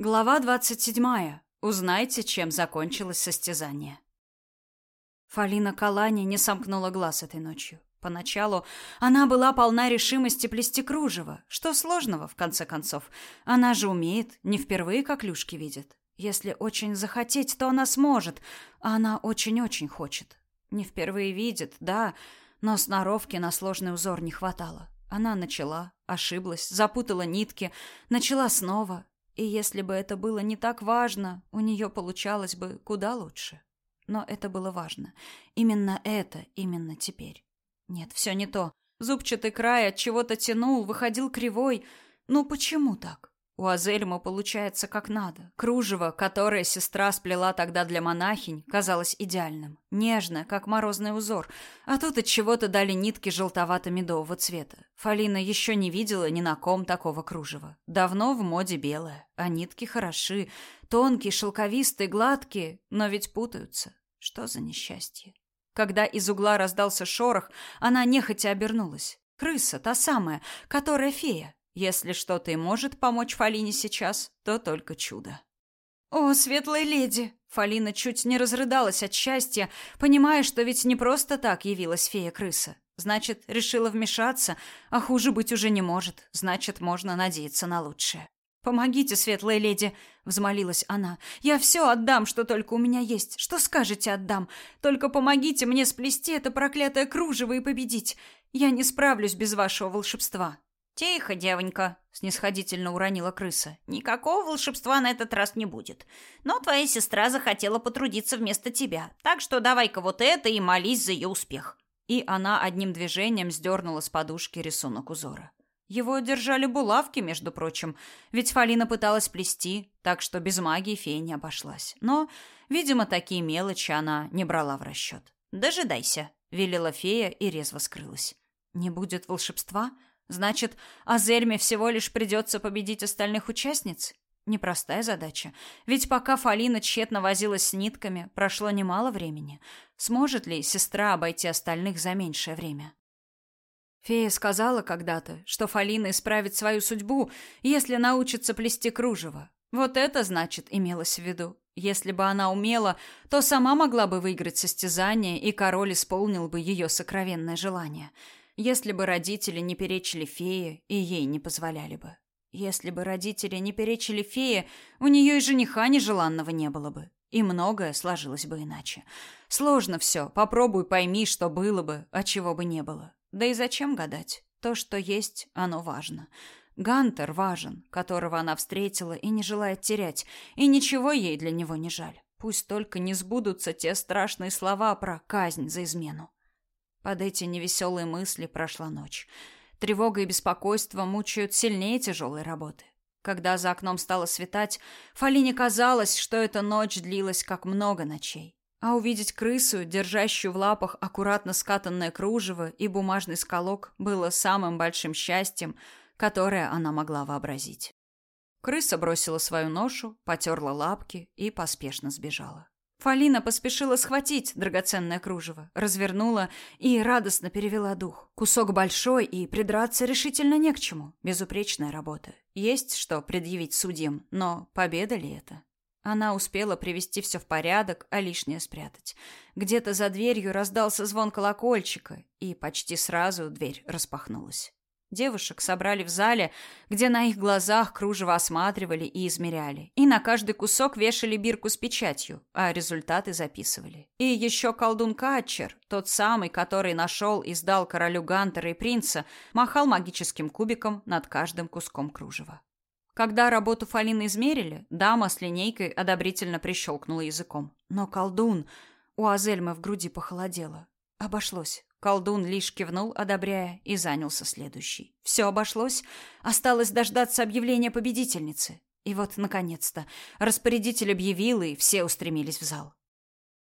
Глава двадцать седьмая. Узнайте, чем закончилось состязание. Фалина Калани не сомкнула глаз этой ночью. Поначалу она была полна решимости плести кружево. Что сложного, в конце концов? Она же умеет, не впервые как люшки видит. Если очень захотеть, то она сможет. А она очень-очень хочет. Не впервые видит, да, но сноровки на сложный узор не хватало. Она начала, ошиблась, запутала нитки, начала снова, и если бы это было не так важно, у нее получалось бы куда лучше. Но это было важно. Именно это, именно теперь. Нет, все не то. Зубчатый край от чего-то тянул, выходил кривой. Ну почему так? У Азельма получается как надо. Кружево, которое сестра сплела тогда для монахинь, казалось идеальным. Нежно, как морозный узор. А тут от чего-то дали нитки желтовато-медового цвета. Фалина еще не видела ни на ком такого кружева. Давно в моде белое, а нитки хороши. Тонкие, шелковистые, гладкие, но ведь путаются. Что за несчастье? Когда из угла раздался шорох, она нехотя обернулась. Крыса, та самая, которая фея. Если что-то и может помочь Фалине сейчас, то только чудо. «О, светлая леди!» Фалина чуть не разрыдалась от счастья, понимая, что ведь не просто так явилась фея-крыса. Значит, решила вмешаться, а хуже быть уже не может. Значит, можно надеяться на лучшее. «Помогите, светлая леди!» — взмолилась она. «Я все отдам, что только у меня есть. Что скажете, отдам. Только помогите мне сплести это проклятое кружево и победить. Я не справлюсь без вашего волшебства». «Тихо, девонька», — снисходительно уронила крыса. «Никакого волшебства на этот раз не будет. Но твоя сестра захотела потрудиться вместо тебя, так что давай-ка вот это и молись за ее успех». И она одним движением сдернула с подушки рисунок узора. Его держали булавки, между прочим, ведь Фалина пыталась плести, так что без магии фея не обошлась. Но, видимо, такие мелочи она не брала в расчет. «Дожидайся», — велела фея и резво скрылась. «Не будет волшебства?» Значит, Азельме всего лишь придется победить остальных участниц? Непростая задача. Ведь пока Фалина тщетно возилась с нитками, прошло немало времени. Сможет ли сестра обойти остальных за меньшее время? Фея сказала когда-то, что Фалина исправит свою судьбу, если научится плести кружево. Вот это, значит, имелось в виду. Если бы она умела, то сама могла бы выиграть состязание, и король исполнил бы ее сокровенное желание — если бы родители не перечили фее, и ей не позволяли бы. Если бы родители не перечили фее, у нее и жениха нежеланного не было бы. И многое сложилось бы иначе. Сложно все. Попробуй пойми, что было бы, а чего бы не было. Да и зачем гадать? То, что есть, оно важно. Гантер важен, которого она встретила и не желает терять, и ничего ей для него не жаль. Пусть только не сбудутся те страшные слова про казнь за измену. Под эти невеселые мысли прошла ночь. Тревога и беспокойство мучают сильнее тяжелой работы. Когда за окном стало светать, Фалине казалось, что эта ночь длилась как много ночей. А увидеть крысу, держащую в лапах аккуратно скатанное кружево и бумажный сколок, было самым большим счастьем, которое она могла вообразить. Крыса бросила свою ношу, потерла лапки и поспешно сбежала. Фалина поспешила схватить драгоценное кружево, развернула и радостно перевела дух. Кусок большой, и придраться решительно не к чему. Безупречная работа. Есть что предъявить судьям, но победа ли это? Она успела привести все в порядок, а лишнее спрятать. Где-то за дверью раздался звон колокольчика, и почти сразу дверь распахнулась. Девушек собрали в зале, где на их глазах кружево осматривали и измеряли. И на каждый кусок вешали бирку с печатью, а результаты записывали. И еще колдун Катчер, тот самый, который нашел и сдал королю Гантера и принца, махал магическим кубиком над каждым куском кружева. Когда работу Фалины измерили, дама с линейкой одобрительно прищелкнула языком. Но колдун... У Азельмы в груди похолодело. Обошлось. Колдун лишь кивнул, одобряя, и занялся следующий. Все обошлось. Осталось дождаться объявления победительницы. И вот, наконец-то, распорядитель объявил, и все устремились в зал.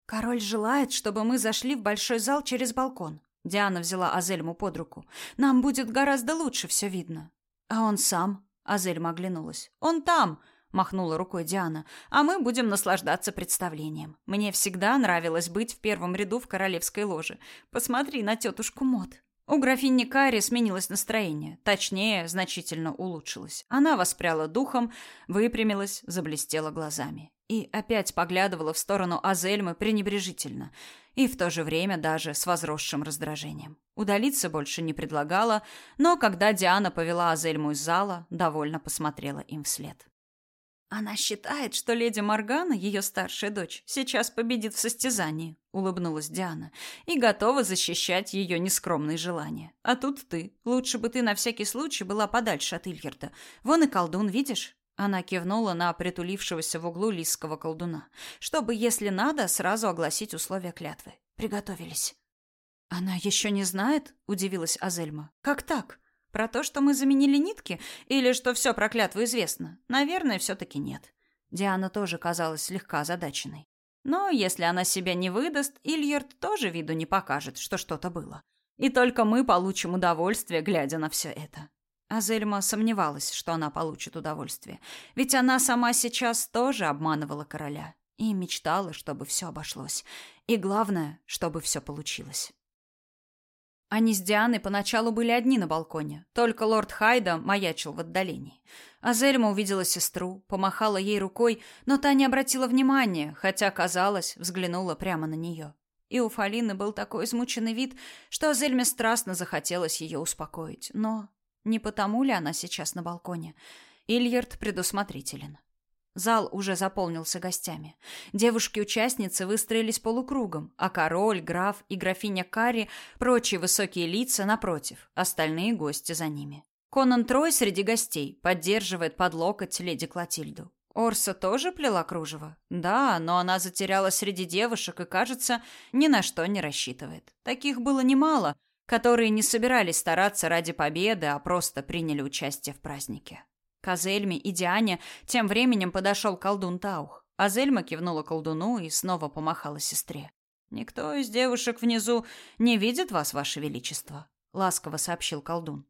«Король желает, чтобы мы зашли в большой зал через балкон». Диана взяла Азельму под руку. «Нам будет гораздо лучше все видно». «А он сам?» Азельма оглянулась. «Он там!» Махнула рукой Диана. А мы будем наслаждаться представлением. Мне всегда нравилось быть в первом ряду в королевской ложе. Посмотри на тетушку Мод. У графини Кари сменилось настроение, точнее, значительно улучшилось. Она воспряла духом, выпрямилась, заблестела глазами. И опять поглядывала в сторону Азельмы пренебрежительно, и в то же время даже с возросшим раздражением. Удалиться больше не предлагала, но когда Диана повела Азельму из зала, довольно посмотрела им вслед. Она считает, что леди Моргана, ее старшая дочь, сейчас победит в состязании, улыбнулась Диана, и готова защищать ее нескромные желания. А тут ты. Лучше бы ты на всякий случай была подальше от Ильярда. Вон и колдун, видишь? Она кивнула на притулившегося в углу лисского колдуна, чтобы, если надо, сразу огласить условия клятвы. Приготовились. Она еще не знает, удивилась Азельма. Как так? Про то, что мы заменили нитки, или что все про клятву известно? Наверное, все-таки нет. Диана тоже казалась слегка озадаченной. Но если она себя не выдаст, Ильярд тоже виду не покажет, что что-то было. И только мы получим удовольствие, глядя на все это. Азельма сомневалась, что она получит удовольствие, ведь она сама сейчас тоже обманывала короля и мечтала, чтобы все обошлось. И главное, чтобы все получилось. Они с Дианой поначалу были одни на балконе, только лорд Хайда маячил в отдалении. Азельма увидела сестру, помахала ей рукой, но та не обратила внимания, хотя, казалось, взглянула прямо на нее. И у Фалины был такой измученный вид, что Азельме страстно захотелось ее успокоить. Но не потому ли она сейчас на балконе? Ильярд предусмотрителен. Зал уже заполнился гостями. Девушки-участницы выстроились полукругом, а король, граф и графиня Карри, прочие высокие лица напротив, остальные гости за ними. Конан Трой среди гостей поддерживает под локоть леди Клотильду. Орса тоже плела кружево? Да, но она затерялась среди девушек и, кажется, ни на что не рассчитывает. Таких было немало, которые не собирались стараться ради победы, а просто приняли участие в празднике. К Азельме и Диане тем временем подошел колдун Таух. Азельма кивнула колдуну и снова помахала сестре. «Никто из девушек внизу не видит вас, ваше величество», — ласково сообщил колдун.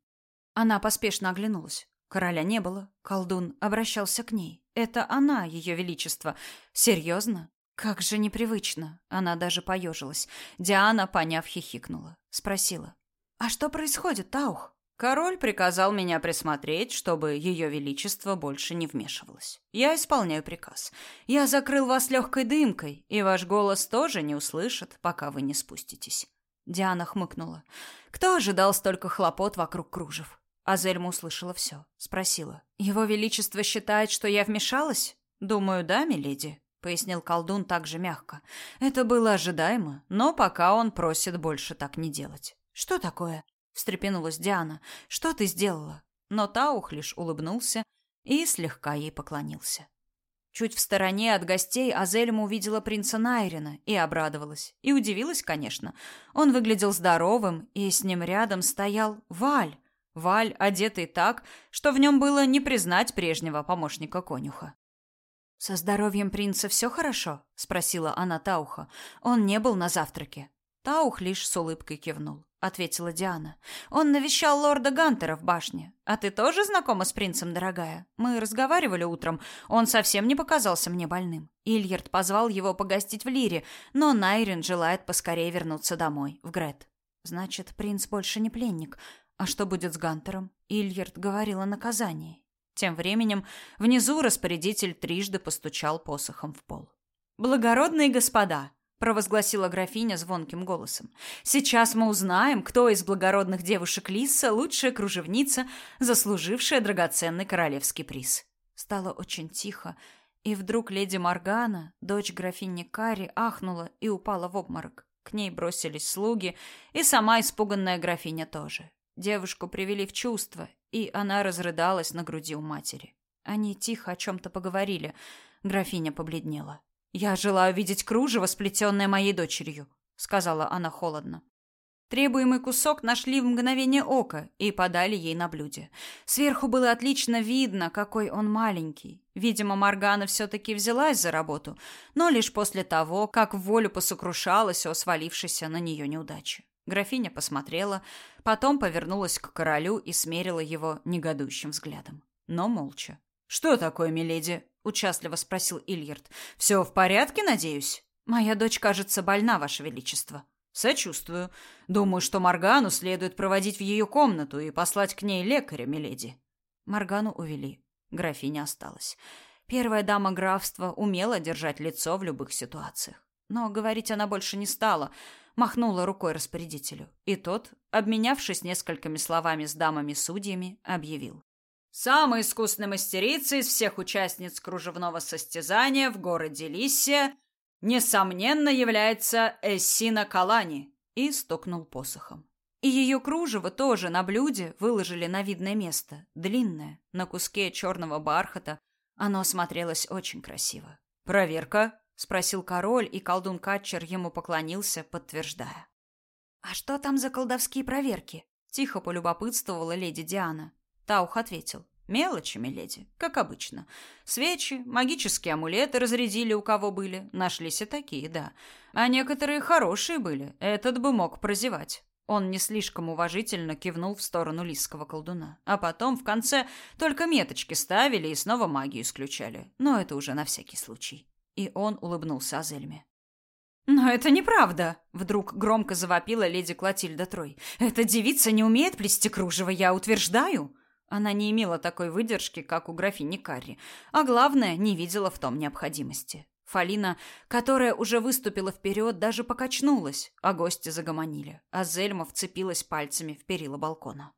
Она поспешно оглянулась. Короля не было. Колдун обращался к ней. Это она, ее величество. Серьезно? Как же непривычно. Она даже поежилась. Диана, поняв, хихикнула. Спросила. «А что происходит, Таух?» Король приказал меня присмотреть, чтобы ее величество больше не вмешивалось. Я исполняю приказ. Я закрыл вас легкой дымкой, и ваш голос тоже не услышат, пока вы не спуститесь. Диана хмыкнула. Кто ожидал столько хлопот вокруг кружев? Азельма услышала все. Спросила. Его величество считает, что я вмешалась? Думаю, да, миледи, пояснил колдун также мягко. Это было ожидаемо, но пока он просит больше так не делать. Что такое? Встрепенулась Диана. Что ты сделала? Но Таух лишь улыбнулся и слегка ей поклонился. Чуть в стороне от гостей Азельма увидела принца Найрина и обрадовалась. И удивилась, конечно. Он выглядел здоровым, и с ним рядом стоял Валь. Валь, одетый так, что в нем было не признать прежнего помощника конюха. «Со здоровьем принца все хорошо?» — спросила она Тауха. «Он не был на завтраке». Таух лишь с улыбкой кивнул. — ответила Диана. «Он навещал лорда Гантера в башне. А ты тоже знакома с принцем, дорогая? Мы разговаривали утром. Он совсем не показался мне больным. Ильярд позвал его погостить в Лире, но Найрин желает поскорее вернуться домой, в Грет. Значит, принц больше не пленник. А что будет с Гантером? Ильярд говорил о наказании. Тем временем внизу распорядитель трижды постучал посохом в пол. «Благородные господа!» Провозгласила графиня звонким голосом. Сейчас мы узнаем, кто из благородных девушек Лиса лучшая кружевница, заслужившая драгоценный королевский приз. Стало очень тихо, и вдруг леди Моргана, дочь графини Кари, ахнула и упала в обморок. К ней бросились слуги, и сама испуганная графиня тоже. Девушку привели в чувство, и она разрыдалась на груди у матери. Они тихо о чем-то поговорили. Графиня побледнела. «Я желаю видеть кружево, сплетенное моей дочерью», — сказала она холодно. Требуемый кусок нашли в мгновение ока и подали ей на блюде. Сверху было отлично видно, какой он маленький. Видимо, Маргана все-таки взялась за работу, но лишь после того, как в волю посокрушалась о свалившейся на нее неудаче. Графиня посмотрела, потом повернулась к королю и смерила его негодующим взглядом. Но молча. «Что такое, миледи?» — участливо спросил Ильярд. «Все в порядке, надеюсь?» «Моя дочь, кажется, больна, ваше величество», Сочувствую. Думаю, что Маргану следует проводить в ее комнату и послать к ней лекаря, миледи. Маргану увели. Графиня осталась. Первая дама графства умела держать лицо в любых ситуациях. Но говорить она больше не стала, махнула рукой распорядителю. И тот, обменявшись несколькими словами с дамами-судьями, объявил. Самой искусной мастерицей из всех участниц кружевного состязания в городе Лиссия, несомненно, является Эссина Калани, и стукнул посохом. И ее кружево тоже на блюде выложили на видное место, длинное, на куске черного бархата. Оно смотрелось очень красиво. «Проверка?» — спросил король, и колдун Катчер ему поклонился, подтверждая. «А что там за колдовские проверки?» — тихо полюбопытствовала леди Диана. Таух ответил. Мелочи, миледи, как обычно. Свечи, магические амулеты разрядили у кого были. Нашлись и такие, да. А некоторые хорошие были. Этот бы мог прозевать. Он не слишком уважительно кивнул в сторону лисского колдуна. А потом в конце только меточки ставили и снова магию исключали. Но это уже на всякий случай. И он улыбнулся Азельме. «Но это неправда!» — вдруг громко завопила леди Клотильда Трой. «Эта девица не умеет плести кружево, я утверждаю!» Она не имела такой выдержки, как у графини Карри, а главное, не видела в том необходимости. Фалина, которая уже выступила вперед, даже покачнулась, а гости загомонили, а Зельма вцепилась пальцами в перила балкона.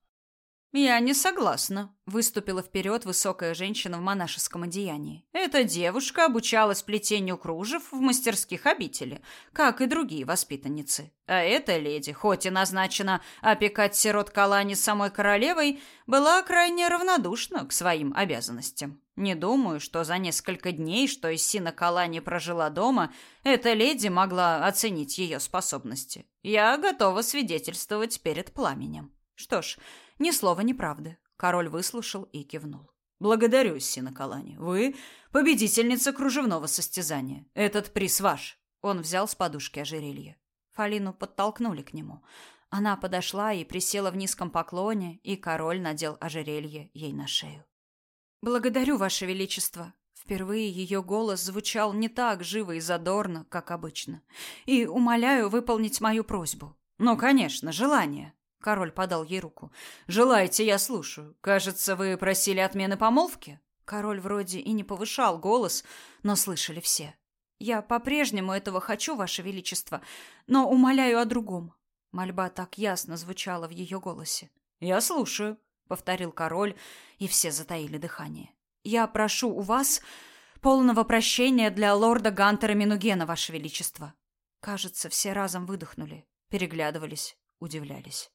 «Я не согласна», — выступила вперед высокая женщина в монашеском одеянии. «Эта девушка обучалась плетению кружев в мастерских обители, как и другие воспитанницы. А эта леди, хоть и назначена опекать сирот Калани самой королевой, была крайне равнодушна к своим обязанностям. Не думаю, что за несколько дней, что Иссина Калани прожила дома, эта леди могла оценить ее способности. Я готова свидетельствовать перед пламенем. Что ж, ни слова неправды. Король выслушал и кивнул. Благодарю, Сина Калани. Вы победительница кружевного состязания. Этот приз ваш. Он взял с подушки ожерелье. Фалину подтолкнули к нему. Она подошла и присела в низком поклоне, и король надел ожерелье ей на шею. Благодарю, ваше величество. Впервые ее голос звучал не так живо и задорно, как обычно. И умоляю выполнить мою просьбу. Ну, конечно, желание. Король подал ей руку. «Желаете, я слушаю. Кажется, вы просили отмены помолвки?» Король вроде и не повышал голос, но слышали все. «Я по-прежнему этого хочу, Ваше Величество, но умоляю о другом». Мольба так ясно звучала в ее голосе. «Я слушаю», — повторил король, и все затаили дыхание. «Я прошу у вас полного прощения для лорда Гантера Минугена, Ваше Величество». Кажется, все разом выдохнули, переглядывались, удивлялись.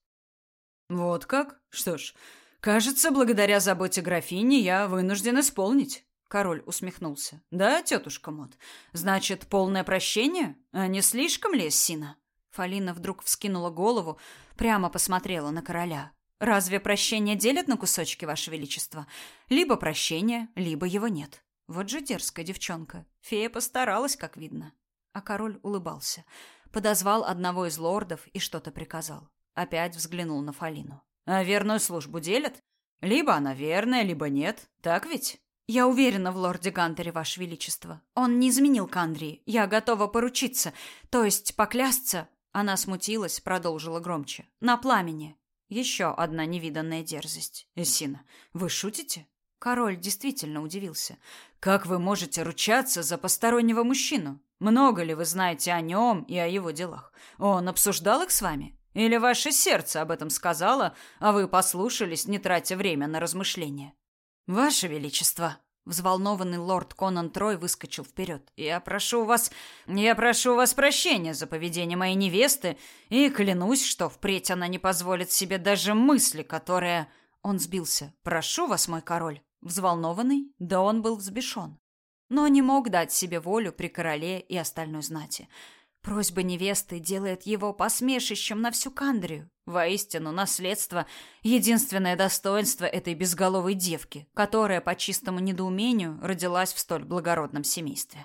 Вот как? Что ж, кажется, благодаря заботе графини я вынужден исполнить. Король усмехнулся. Да, тетушка Мот. Значит, полное прощение? А не слишком ли, Сина? Фалина вдруг вскинула голову, прямо посмотрела на короля. Разве прощение делят на кусочки, ваше величество? Либо прощение, либо его нет. Вот же дерзкая девчонка. Фея постаралась, как видно. А король улыбался, подозвал одного из лордов и что-то приказал. Опять взглянул на Фалину. А верную службу делят? Либо она верная, либо нет. Так ведь? Я уверена в лорде Гантере, ваше величество. Он не изменил Кандрии. Я готова поручиться, то есть поклясться. Она смутилась, продолжила громче. На пламени. Еще одна невиданная дерзость. Эсина, вы шутите? Король действительно удивился. Как вы можете ручаться за постороннего мужчину? Много ли вы знаете о нем и о его делах? Он обсуждал их с вами? Или ваше сердце об этом сказало, а вы послушались, не тратя время на размышления? Ваше величество, взволнованный лорд Конан Трой выскочил вперед. Я прошу вас, я прошу вас прощения за поведение моей невесты и клянусь, что впредь она не позволит себе даже мысли, которые Он сбился. Прошу вас, мой король, взволнованный, да он был взбешен, но не мог дать себе волю при короле и остальной знати. Просьба невесты делает его посмешищем на всю Кандрию. Воистину, наследство — единственное достоинство этой безголовой девки, которая по чистому недоумению родилась в столь благородном семействе.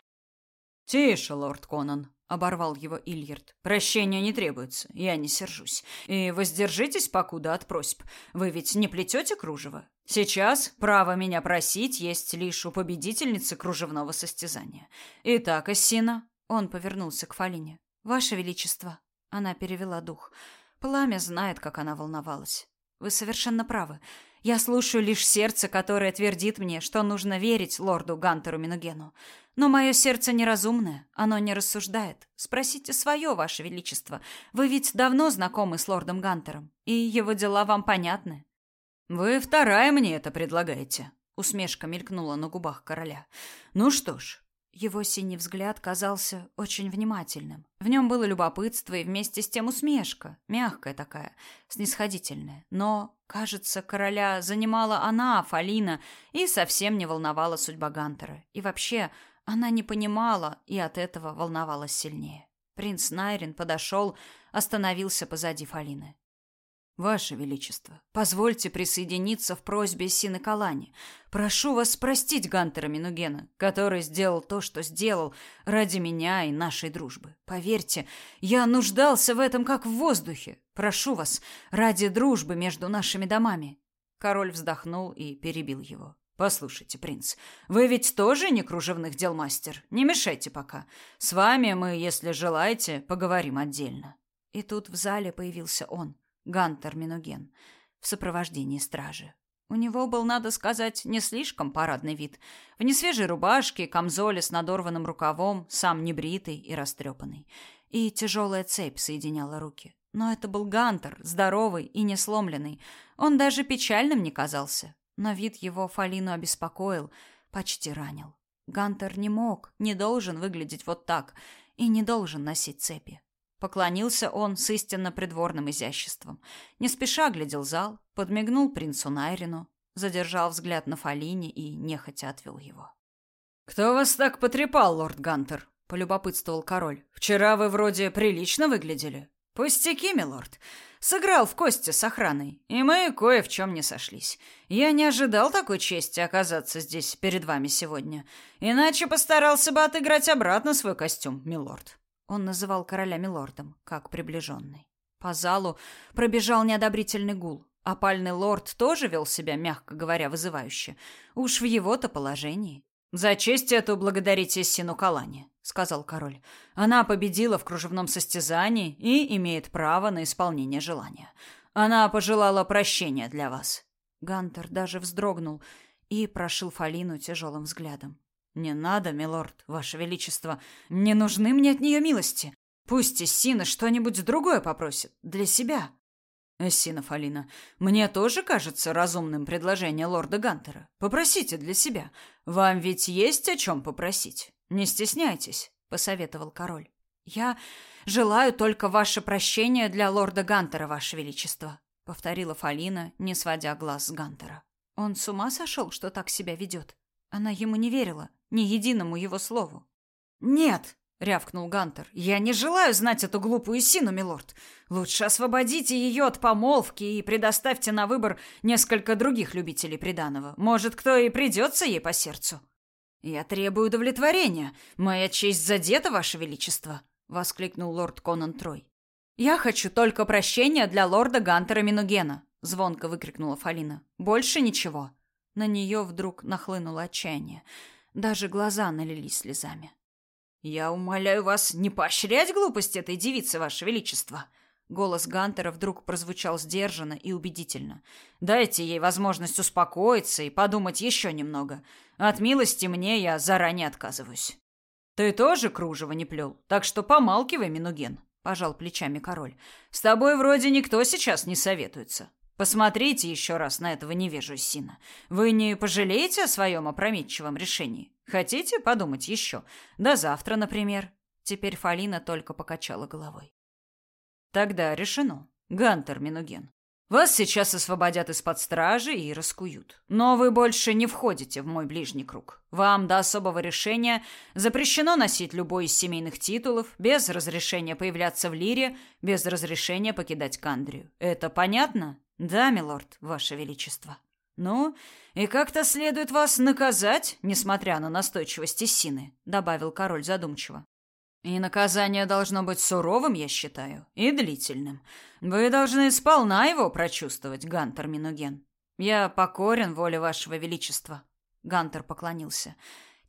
«Тише, лорд Конан», — оборвал его Ильярд. «Прощения не требуется, я не сержусь. И воздержитесь покуда от просьб. Вы ведь не плетете кружево? Сейчас право меня просить есть лишь у победительницы кружевного состязания. Итак, Ассина, он повернулся к Фалине. Ваше величество. Она перевела дух. Пламя знает, как она волновалась. Вы совершенно правы. Я слушаю лишь сердце, которое твердит мне, что нужно верить лорду Гантеру Минугену. Но мое сердце неразумное, оно не рассуждает. Спросите свое, ваше величество. Вы ведь давно знакомы с лордом Гантером, и его дела вам понятны. Вы вторая мне это предлагаете. Усмешка мелькнула на губах короля. Ну что ж, его синий взгляд казался очень внимательным. В нем было любопытство и вместе с тем усмешка, мягкая такая, снисходительная. Но, кажется, короля занимала она, Фалина, и совсем не волновала судьба Гантера. И вообще, она не понимала и от этого волновалась сильнее. Принц Найрин подошел, остановился позади Фалины. Ваше величество, позвольте присоединиться в просьбе Сины Калани. Прошу вас простить Гантера Минугена, который сделал то, что сделал ради меня и нашей дружбы. Поверьте, я нуждался в этом как в воздухе. Прошу вас, ради дружбы между нашими домами. Король вздохнул и перебил его. Послушайте, принц, вы ведь тоже не кружевных дел мастер. Не мешайте пока. С вами мы, если желаете, поговорим отдельно. И тут в зале появился он. Гантер Минуген, в сопровождении стражи. У него был, надо сказать, не слишком парадный вид. В несвежей рубашке, камзоле с надорванным рукавом, сам небритый и растрепанный. И тяжелая цепь соединяла руки. Но это был Гантер, здоровый и не сломленный. Он даже печальным не казался. Но вид его Фалину обеспокоил, почти ранил. Гантер не мог, не должен выглядеть вот так и не должен носить цепи. Поклонился он с истинно придворным изяществом. Не спеша глядел зал, подмигнул принцу Найрину, задержал взгляд на Фалине и нехотя отвел его. «Кто вас так потрепал, лорд Гантер?» — полюбопытствовал король. «Вчера вы вроде прилично выглядели». «Пустяки, милорд. Сыграл в кости с охраной, и мы кое в чем не сошлись. Я не ожидал такой чести оказаться здесь перед вами сегодня. Иначе постарался бы отыграть обратно свой костюм, милорд». Он называл короля милордом, как приближенный. По залу пробежал неодобрительный гул. Опальный лорд тоже вел себя, мягко говоря, вызывающе. Уж в его-то положении. «За честь эту благодарите Сину Калане», — сказал король. «Она победила в кружевном состязании и имеет право на исполнение желания. Она пожелала прощения для вас». Гантер даже вздрогнул и прошил Фалину тяжелым взглядом. «Не надо, милорд, ваше величество. Не нужны мне от нее милости. Пусть Эссина что-нибудь другое попросит. Для себя». «Эссина Фалина, мне тоже кажется разумным предложение лорда Гантера. Попросите для себя. Вам ведь есть о чем попросить. Не стесняйтесь», — посоветовал король. «Я желаю только ваше прощение для лорда Гантера, ваше величество», — повторила Фалина, не сводя глаз с Гантера. «Он с ума сошел, что так себя ведет?» Она ему не верила ни единому его слову. «Нет!» — рявкнул Гантер. «Я не желаю знать эту глупую Сину, милорд. Лучше освободите ее от помолвки и предоставьте на выбор несколько других любителей приданого. Может, кто и придется ей по сердцу». «Я требую удовлетворения. Моя честь задета, ваше величество!» — воскликнул лорд Конан Трой. «Я хочу только прощения для лорда Гантера Минугена!» — звонко выкрикнула Фалина. «Больше ничего!» На нее вдруг нахлынуло отчаяние. Даже глаза налились слезами. «Я умоляю вас не поощрять глупость этой девицы, ваше величество!» Голос Гантера вдруг прозвучал сдержанно и убедительно. «Дайте ей возможность успокоиться и подумать еще немного. От милости мне я заранее отказываюсь». «Ты тоже кружево не плел, так что помалкивай, Минуген», — пожал плечами король. «С тобой вроде никто сейчас не советуется. Посмотрите еще раз на этого невежу Сина. Вы не пожалеете о своем опрометчивом решении? Хотите подумать еще? До завтра, например. Теперь Фалина только покачала головой. Тогда решено. Гантер Минуген. Вас сейчас освободят из-под стражи и раскуют. Но вы больше не входите в мой ближний круг. Вам до особого решения запрещено носить любой из семейных титулов, без разрешения появляться в Лире, без разрешения покидать Кандрию. Это понятно? Да, милорд, ваше величество. Ну, и как-то следует вас наказать, несмотря на настойчивость Сины, добавил король задумчиво. И наказание должно быть суровым, я считаю, и длительным. Вы должны сполна его прочувствовать, Гантер Минуген. Я покорен воле вашего величества. Гантер поклонился.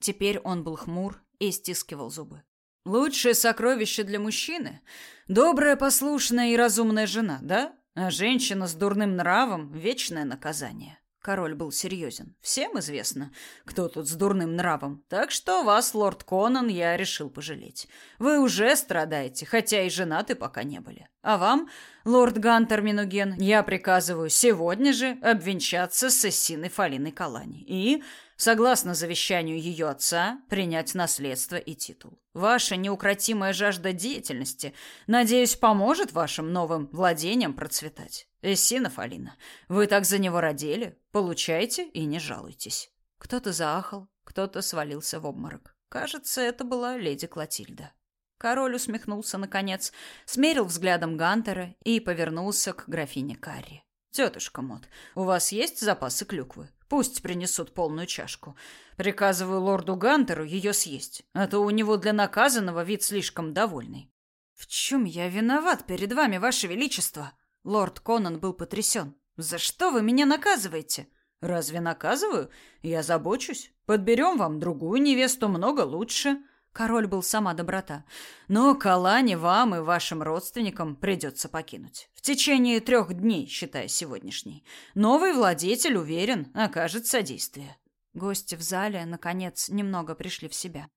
Теперь он был хмур и стискивал зубы. Лучшее сокровище для мужчины — добрая, послушная и разумная жена, да? А женщина с дурным нравом — вечное наказание. Король был серьезен. Всем известно, кто тут с дурным нравом. Так что вас, лорд Конан, я решил пожалеть. Вы уже страдаете, хотя и женаты пока не были. А вам, лорд Гантер Минуген, я приказываю сегодня же обвенчаться с Эссиной Фалиной Калани и согласно завещанию ее отца, принять наследство и титул. Ваша неукротимая жажда деятельности, надеюсь, поможет вашим новым владениям процветать. Эссина Алина, вы так за него родили, получайте и не жалуйтесь. Кто-то заахал, кто-то свалился в обморок. Кажется, это была леди Клотильда. Король усмехнулся наконец, смерил взглядом Гантера и повернулся к графине Карри. Тетушка Мот, у вас есть запасы клюквы? Пусть принесут полную чашку. Приказываю лорду Гантеру ее съесть, а то у него для наказанного вид слишком довольный. В чем я виноват перед вами, ваше величество? Лорд Конан был потрясен. За что вы меня наказываете? Разве наказываю? Я забочусь. Подберем вам другую невесту много лучше. Король был сама доброта. Но Калани вам и вашим родственникам придется покинуть. В течение трех дней, считая сегодняшний. Новый владетель, уверен, окажет содействие. Гости в зале, наконец, немного пришли в себя.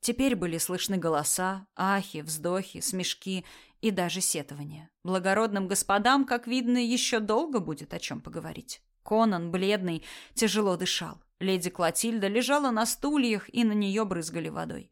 Теперь были слышны голоса, ахи, вздохи, смешки и даже сетования. Благородным господам, как видно, еще долго будет о чем поговорить. Конан, бледный, тяжело дышал. Леди Клотильда лежала на стульях, и на нее брызгали водой.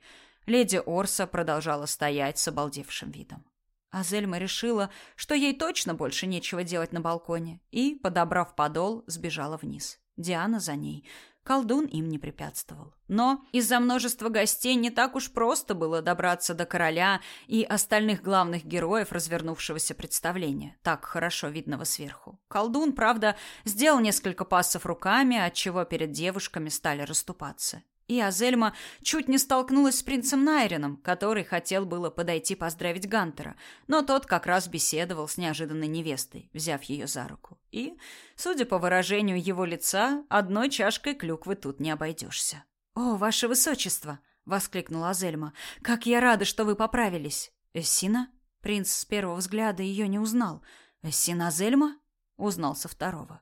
Леди Орса продолжала стоять с обалдевшим видом. А Зельма решила, что ей точно больше нечего делать на балконе, и, подобрав подол, сбежала вниз. Диана за ней. Колдун им не препятствовал. Но из-за множества гостей не так уж просто было добраться до короля и остальных главных героев развернувшегося представления, так хорошо видного сверху. Колдун, правда, сделал несколько пассов руками, отчего перед девушками стали расступаться и Азельма чуть не столкнулась с принцем Найреном, который хотел было подойти поздравить Гантера, но тот как раз беседовал с неожиданной невестой, взяв ее за руку. И, судя по выражению его лица, одной чашкой клюквы тут не обойдешься. «О, ваше высочество!» — воскликнула Азельма. «Как я рада, что вы поправились!» «Эссина?» Принц с первого взгляда ее не узнал. «Эссина Азельма?» — узнал со второго.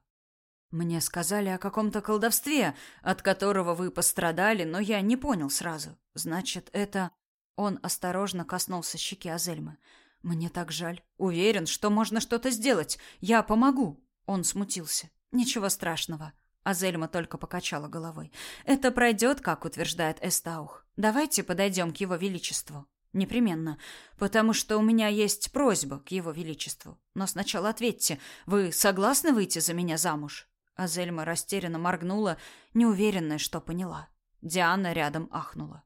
Мне сказали о каком-то колдовстве, от которого вы пострадали, но я не понял сразу. Значит, это Он осторожно коснулся щеки Азельмы. Мне так жаль. Уверен, что можно что-то сделать. Я помогу. Он смутился. Ничего страшного. Азельма только покачала головой. Это пройдет, как утверждает Эстаух. Давайте подойдем к его величеству. Непременно, потому что у меня есть просьба к его величеству. Но сначала ответьте, вы согласны выйти за меня замуж? Азельма растерянно моргнула, неуверенная, что поняла. Диана рядом ахнула.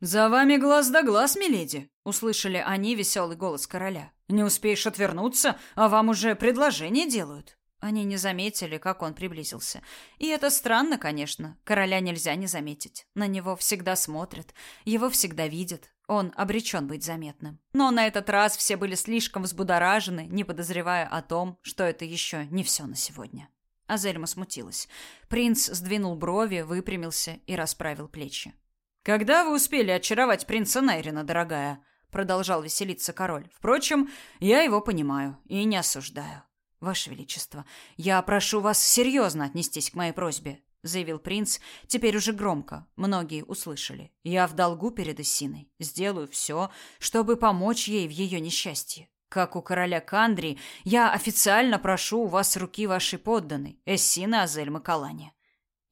«За вами глаз да глаз, миледи!» — услышали они веселый голос короля. «Не успеешь отвернуться, а вам уже предложение делают». Они не заметили, как он приблизился. И это странно, конечно. Короля нельзя не заметить. На него всегда смотрят, его всегда видят. Он обречен быть заметным. Но на этот раз все были слишком взбудоражены, не подозревая о том, что это еще не все на сегодня. Азельма смутилась. Принц сдвинул брови, выпрямился и расправил плечи. «Когда вы успели очаровать принца Найрина, дорогая?» Продолжал веселиться король. «Впрочем, я его понимаю и не осуждаю. Ваше Величество, я прошу вас серьезно отнестись к моей просьбе», заявил принц, теперь уже громко. Многие услышали. «Я в долгу перед Иссиной. Сделаю все, чтобы помочь ей в ее несчастье. Как у короля Кандри, я официально прошу у вас руки вашей подданной, Эссина Азель Макалани.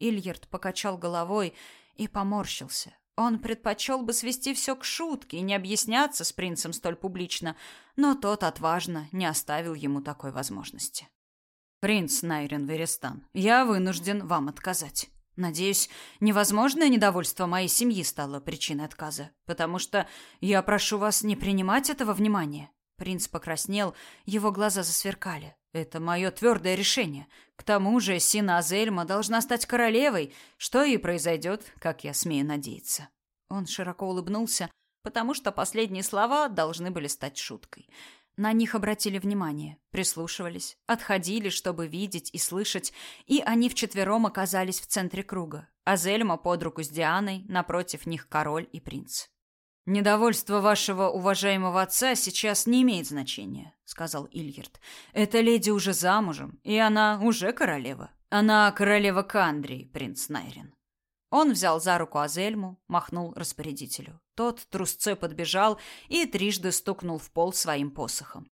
Ильярд покачал головой и поморщился. Он предпочел бы свести все к шутке и не объясняться с принцем столь публично, но тот отважно не оставил ему такой возможности. «Принц Найрен Верестан, я вынужден вам отказать. Надеюсь, невозможное недовольство моей семьи стало причиной отказа, потому что я прошу вас не принимать этого внимания. Принц покраснел, его глаза засверкали. Это мое твердое решение. К тому же Сина Азельма должна стать королевой, что и произойдет, как я смею надеяться. Он широко улыбнулся, потому что последние слова должны были стать шуткой. На них обратили внимание, прислушивались, отходили, чтобы видеть и слышать, и они вчетвером оказались в центре круга. Азельма под руку с Дианой, напротив них король и принц. Недовольство вашего уважаемого отца сейчас не имеет значения, сказал Ильгерт. Эта леди уже замужем, и она уже королева. Она королева Кандрии, принц Найрин. Он взял за руку Азельму, махнул распорядителю. Тот трусцой подбежал и трижды стукнул в пол своим посохом.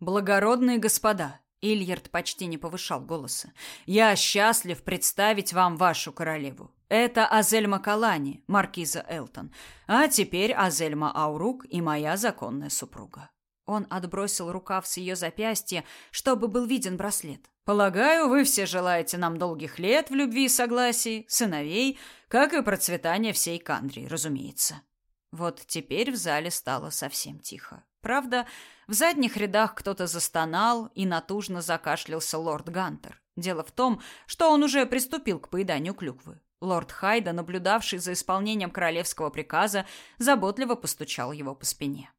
«Благородные господа!» Ильярд почти не повышал голоса. «Я счастлив представить вам вашу королеву. Это Азельма Калани, маркиза Элтон. А теперь Азельма Аурук и моя законная супруга». Он отбросил рукав с ее запястья, чтобы был виден браслет. Полагаю, вы все желаете нам долгих лет в любви и согласии, сыновей, как и процветания всей Кандрии, разумеется. Вот теперь в зале стало совсем тихо. Правда, в задних рядах кто-то застонал и натужно закашлялся лорд Гантер. Дело в том, что он уже приступил к поеданию клюквы. Лорд Хайда, наблюдавший за исполнением королевского приказа, заботливо постучал его по спине.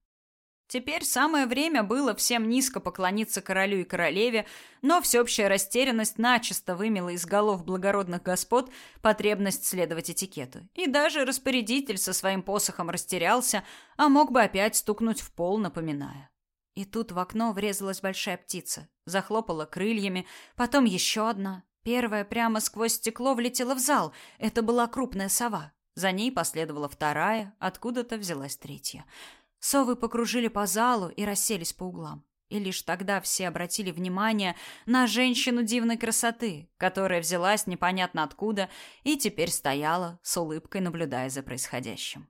Теперь самое время было всем низко поклониться королю и королеве, но всеобщая растерянность начисто вымела из голов благородных господ потребность следовать этикету. И даже распорядитель со своим посохом растерялся, а мог бы опять стукнуть в пол, напоминая. И тут в окно врезалась большая птица, захлопала крыльями, потом еще одна. Первая прямо сквозь стекло влетела в зал. Это была крупная сова. За ней последовала вторая, откуда-то взялась третья. Совы покружили по залу и расселись по углам. И лишь тогда все обратили внимание на женщину дивной красоты, которая взялась непонятно откуда и теперь стояла с улыбкой, наблюдая за происходящим.